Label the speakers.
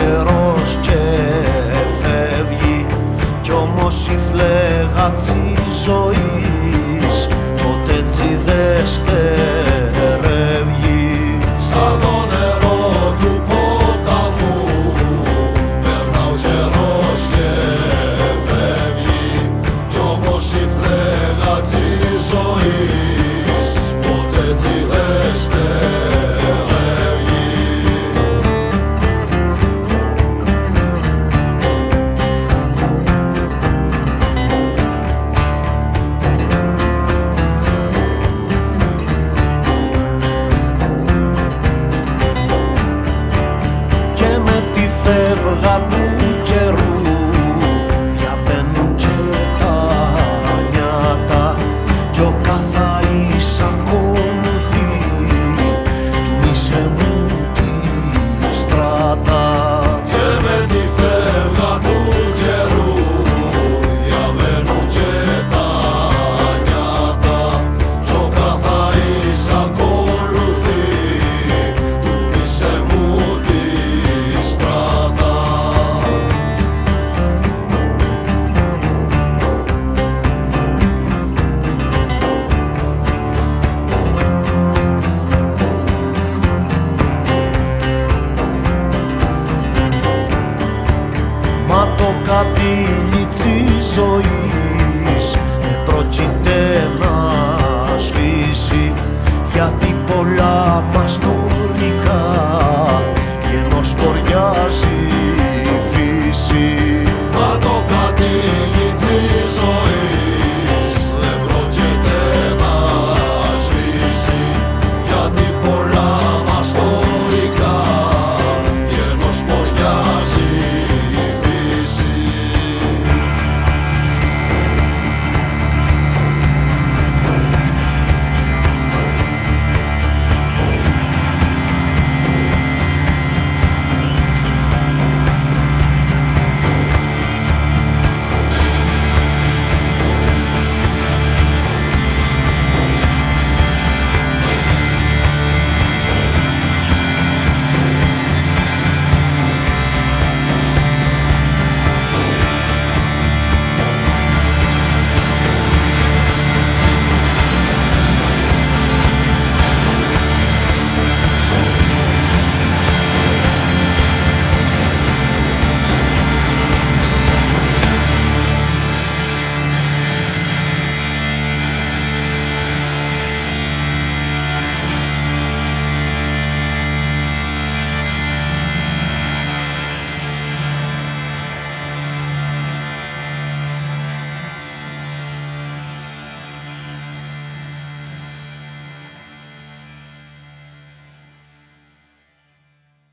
Speaker 1: الشراع αγάπη καιρού στήλη ζωής. Ζωής δεν πρόκειται να σβήσει γιατί πολλά μας τουρικά